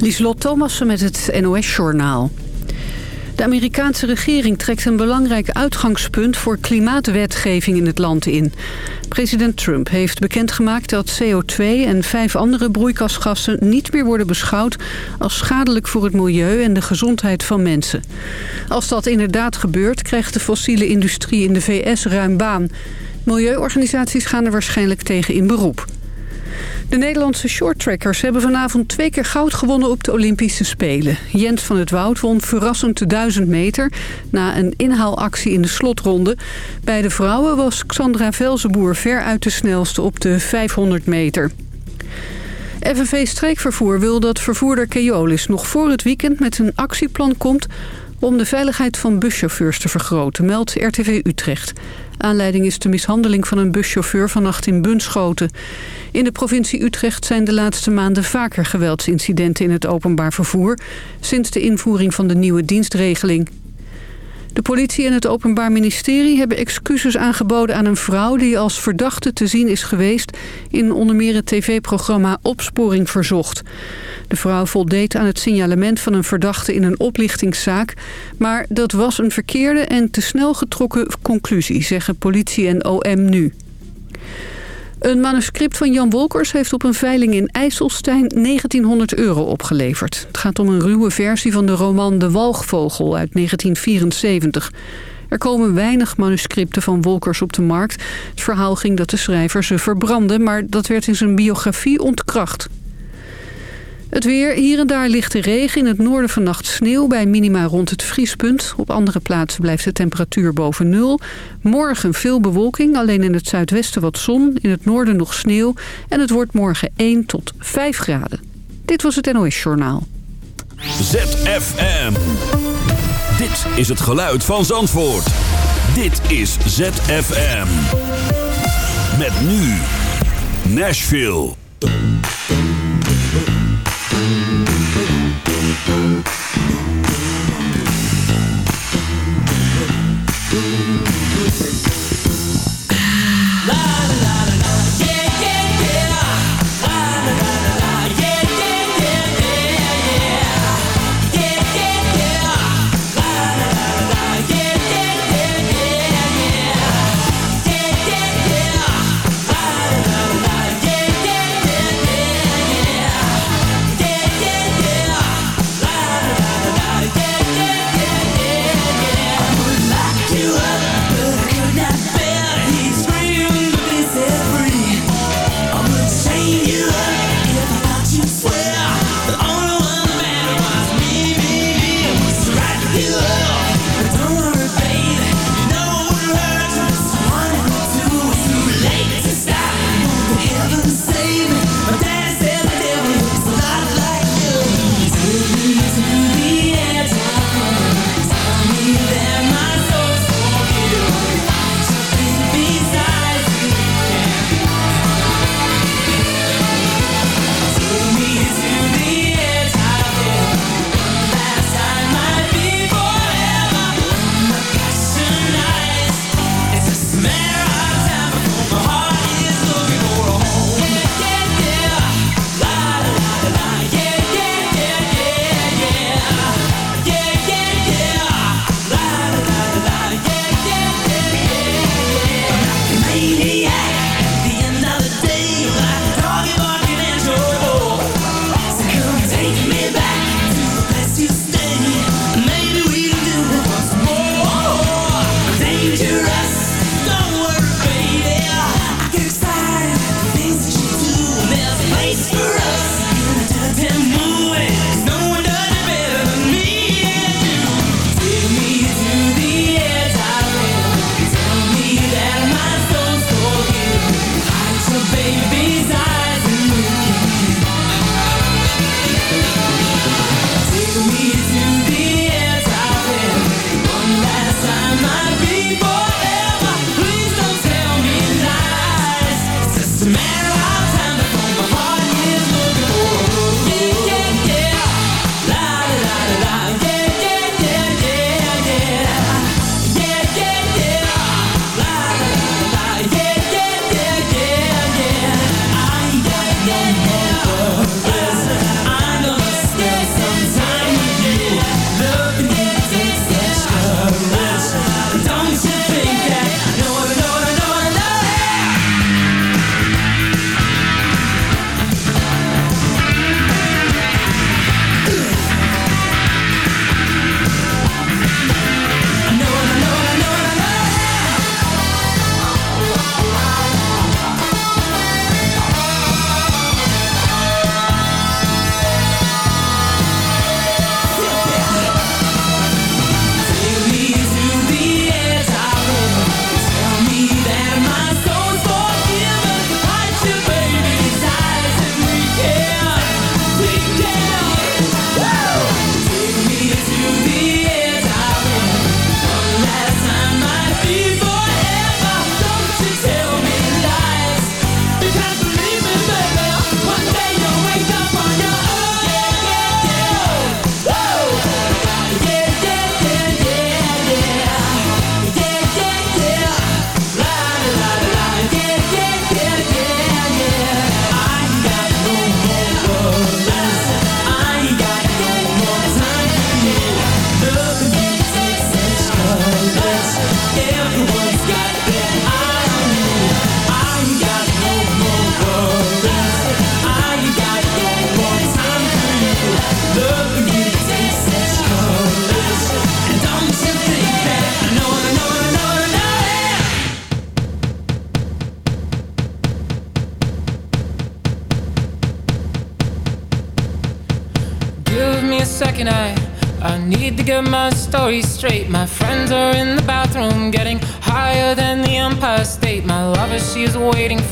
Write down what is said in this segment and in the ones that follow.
Lieslot Thomassen met het NOS-journaal. De Amerikaanse regering trekt een belangrijk uitgangspunt voor klimaatwetgeving in het land in. President Trump heeft bekendgemaakt dat CO2 en vijf andere broeikasgassen niet meer worden beschouwd als schadelijk voor het milieu en de gezondheid van mensen. Als dat inderdaad gebeurt, krijgt de fossiele industrie in de VS ruim baan. Milieuorganisaties gaan er waarschijnlijk tegen in beroep. De Nederlandse shorttrackers hebben vanavond twee keer goud gewonnen op de Olympische Spelen. Jens van het Woud won verrassend de 1000 meter na een inhaalactie in de slotronde. Bij de vrouwen was Xandra Velzenboer ver uit de snelste op de 500 meter. FNV Streekvervoer wil dat vervoerder Keolis nog voor het weekend met een actieplan komt om de veiligheid van buschauffeurs te vergroten, meldt RTV Utrecht. Aanleiding is de mishandeling van een buschauffeur vannacht in Bunschoten. In de provincie Utrecht zijn de laatste maanden vaker geweldsincidenten in het openbaar vervoer... sinds de invoering van de nieuwe dienstregeling. De politie en het Openbaar Ministerie hebben excuses aangeboden aan een vrouw... die als verdachte te zien is geweest in onder meer het tv-programma Opsporing Verzocht. De vrouw voldeed aan het signalement van een verdachte in een oplichtingszaak... maar dat was een verkeerde en te snel getrokken conclusie, zeggen politie en OM nu. Een manuscript van Jan Wolkers heeft op een veiling in IJsselstein 1900 euro opgeleverd. Het gaat om een ruwe versie van de roman De Walgvogel uit 1974. Er komen weinig manuscripten van Wolkers op de markt. Het verhaal ging dat de schrijver ze verbrandde, maar dat werd in zijn biografie ontkracht. Het weer, hier en daar lichte regen. In het noorden vannacht sneeuw bij minima rond het vriespunt. Op andere plaatsen blijft de temperatuur boven nul. Morgen veel bewolking, alleen in het zuidwesten wat zon. In het noorden nog sneeuw. En het wordt morgen 1 tot 5 graden. Dit was het NOS Journaal. ZFM. Dit is het geluid van Zandvoort. Dit is ZFM. Met nu Nashville. Mm-hmm.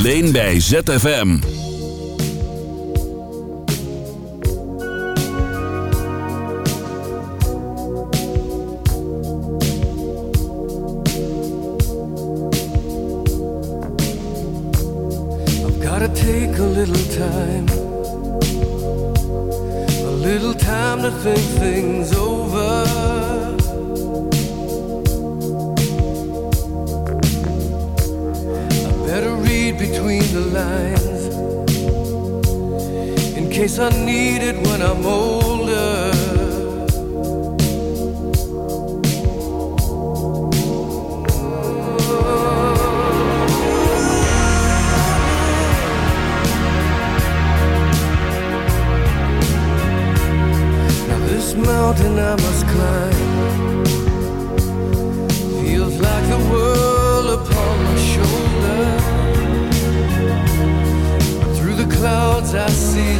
Alleen bij ZFM. I've gotta take a little time. A little time to think things over. between the lines in case I need it when I'm older. Now this mountain I must climb feels like the world upon my shoulders. clouds I see.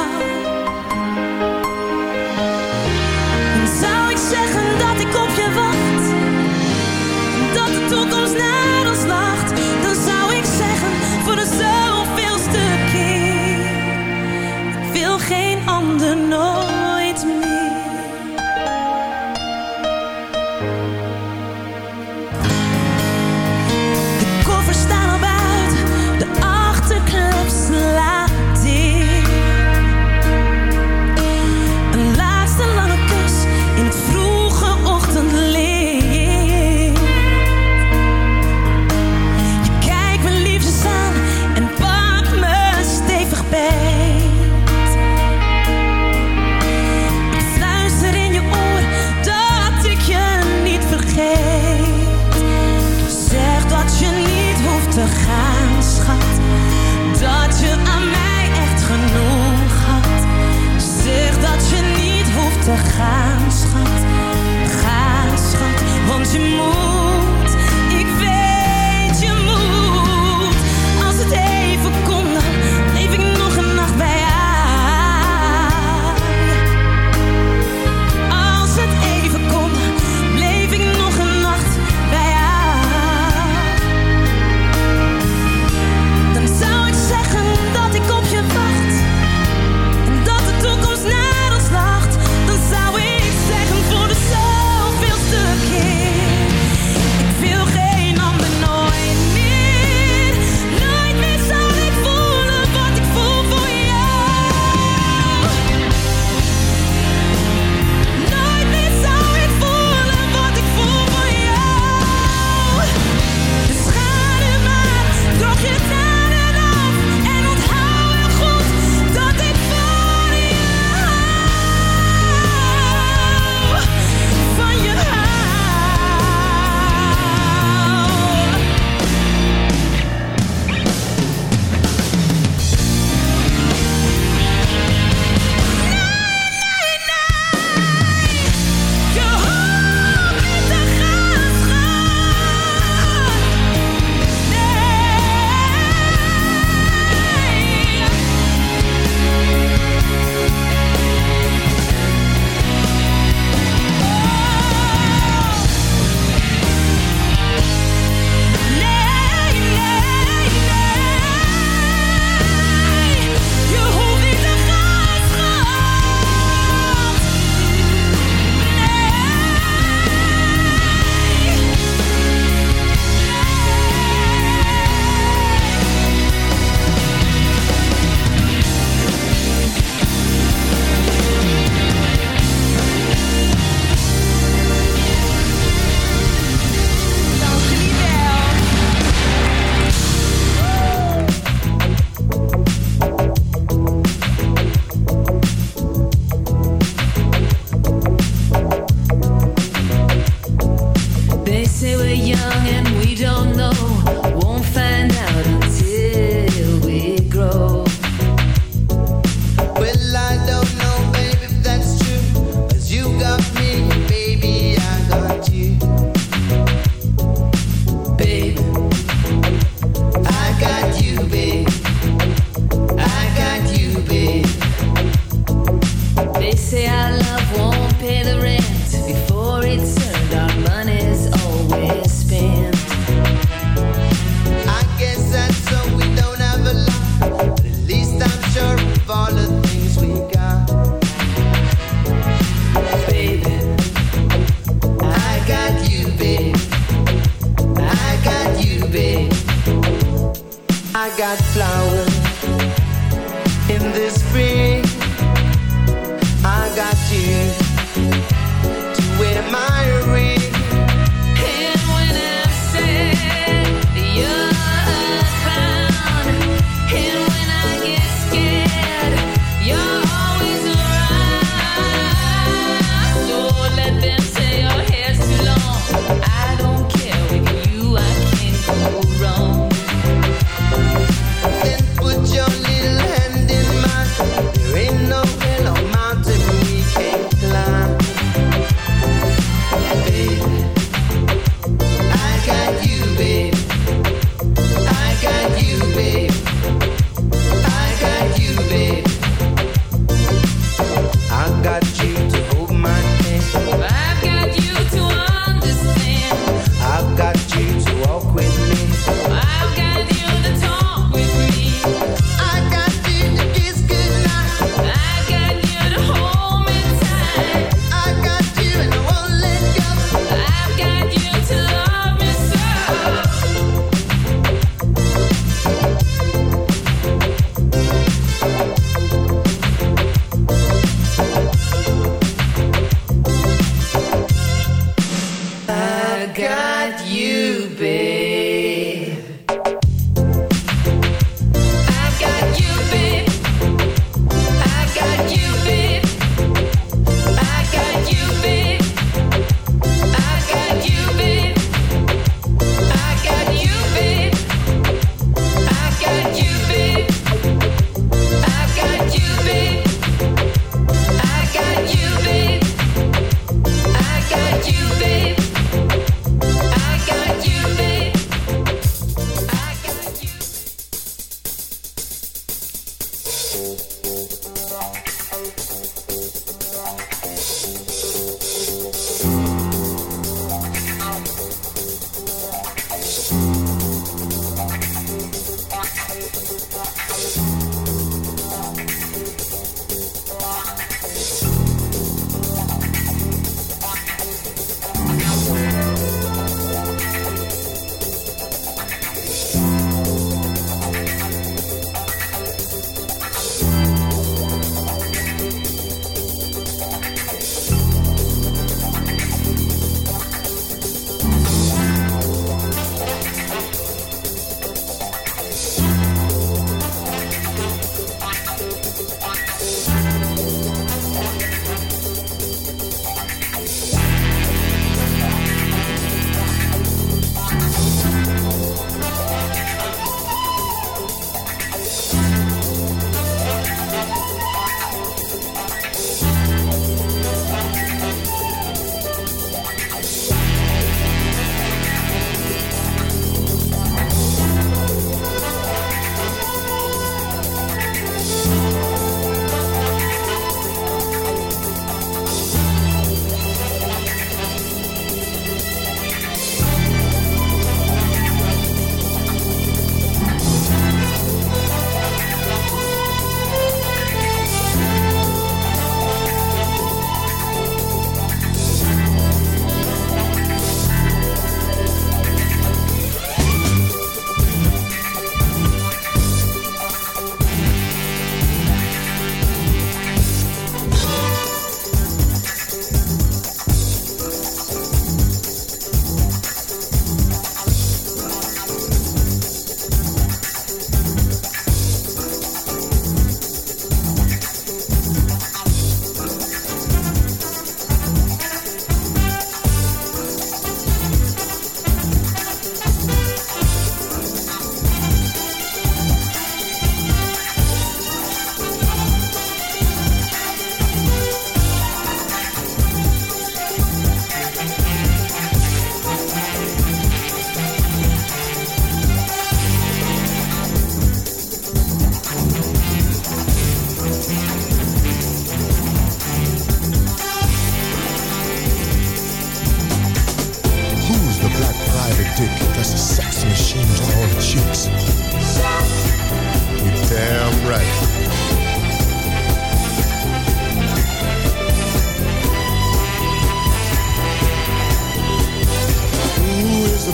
she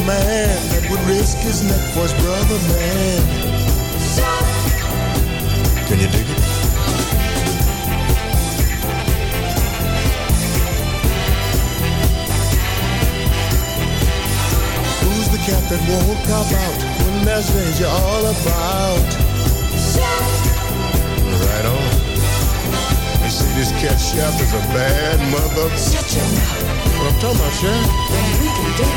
man that would risk his neck for his brother, man? Can you dig it? Who's the cat that won't cop out when there's danger all about? Right on. You see, this cat chef is a bad mother. Shut your mouth. What I'm talking about, chef? we can do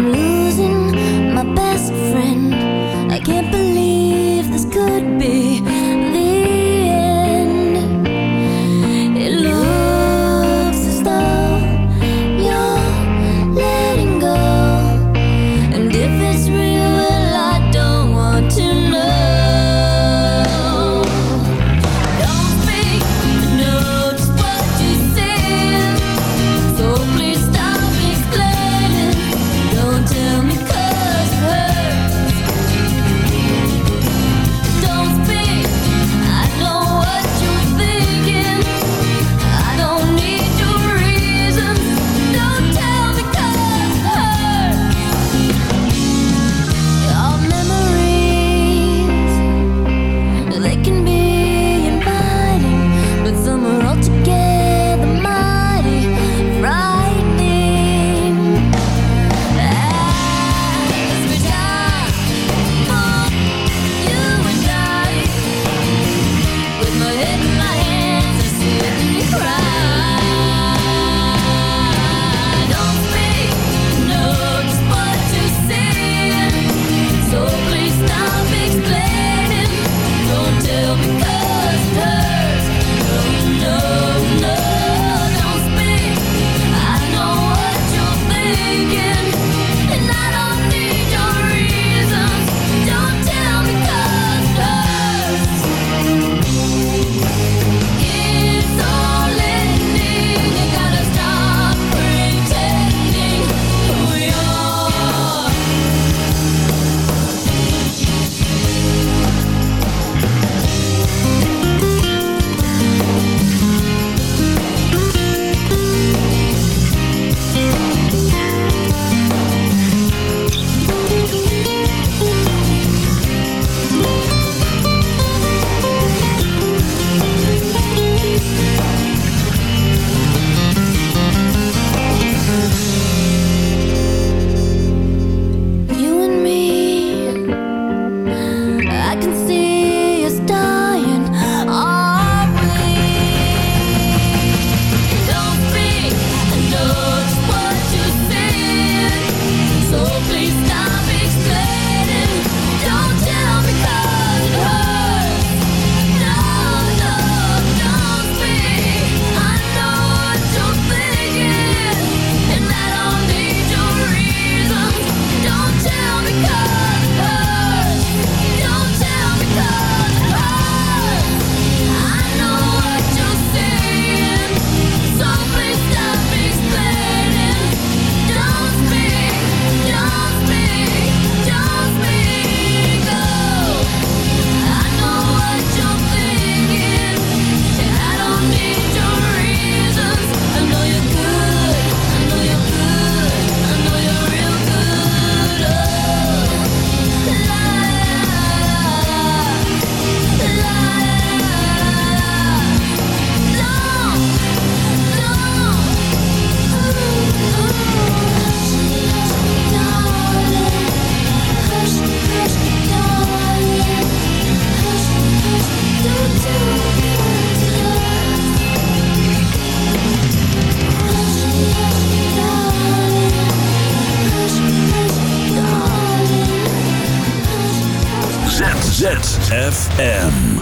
I'm. ZFM.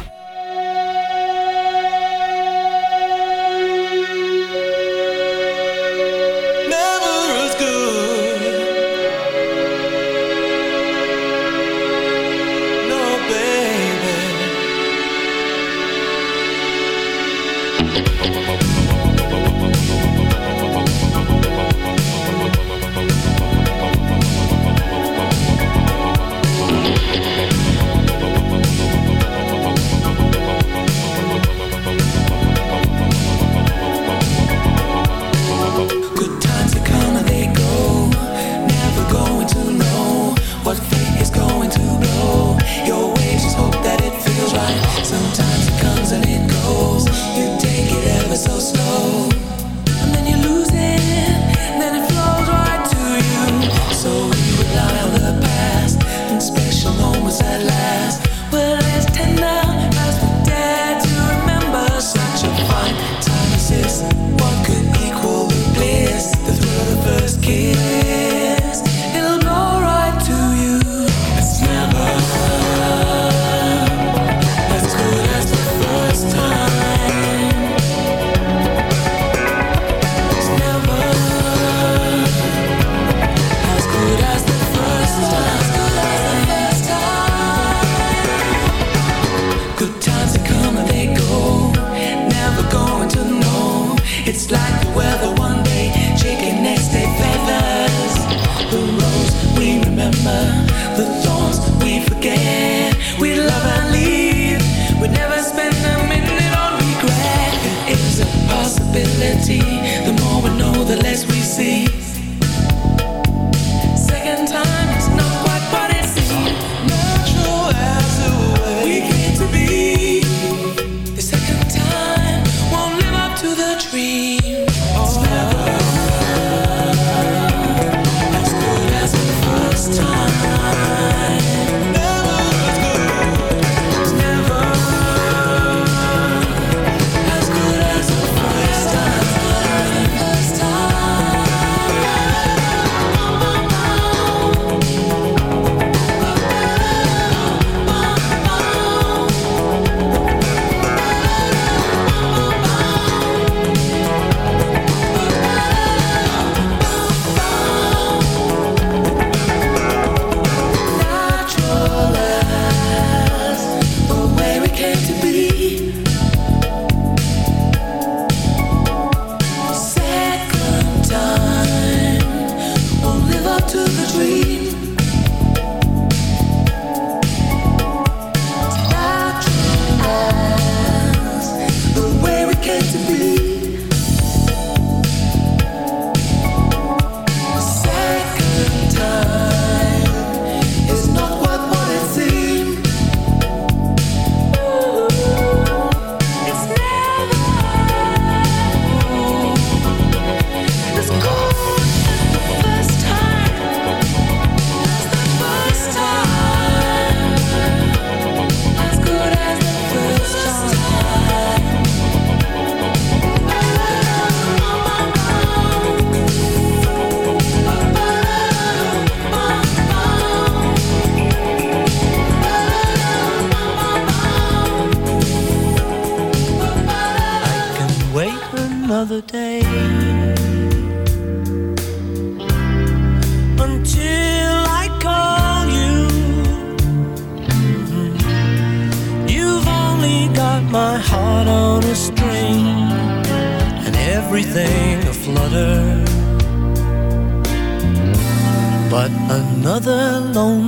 holiday until I call you. You've only got my heart on a string and everything aflutter. But another lonely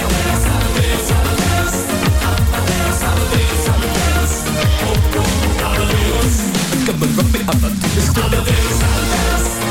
Rock me Amadeus. Es